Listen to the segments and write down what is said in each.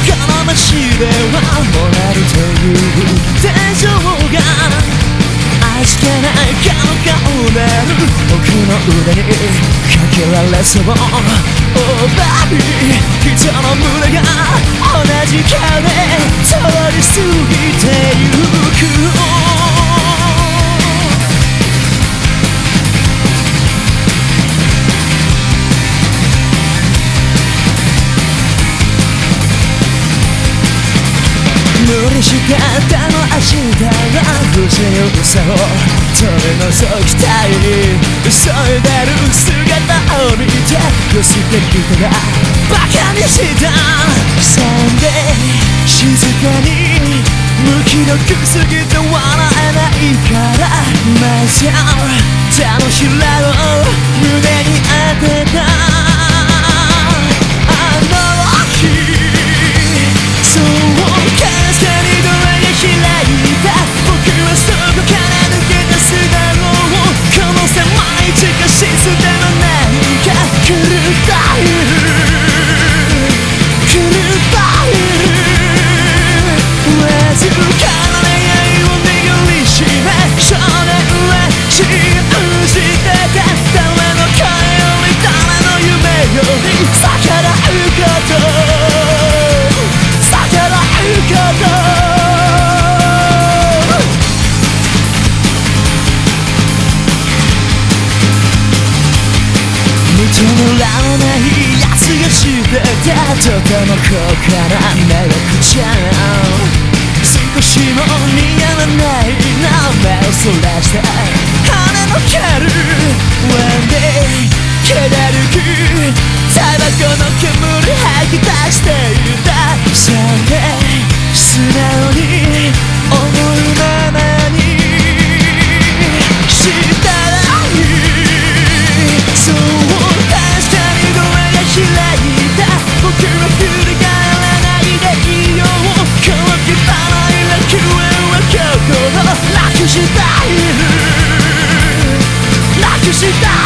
この街ではもらえるという天井が味気ないかの顔で僕の腕にかけられそう Oh baby 人の胸が同じ顔で通りしたたの明日は不自由さを取り除きたい急いでる姿を見て寄せてきたがバカにしたサンデー静かに無気力すぎて笑えないからマイセル手のひらを胸に当てた止められない奴がしてたとても高価な迷惑ちゃん。少しも似合わないな目をそらして。羽のける One day 気だるくタバコの煙吐き出して。いた Someday 素直にそう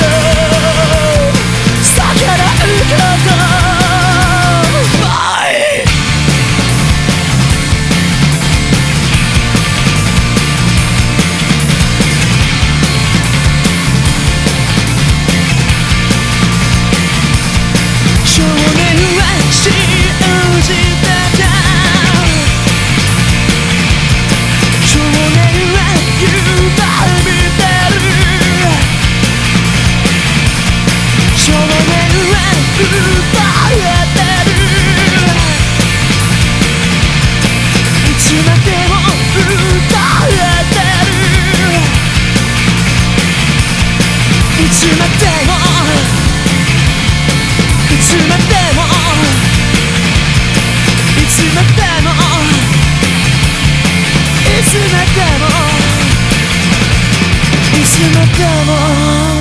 Yeah. いつまでも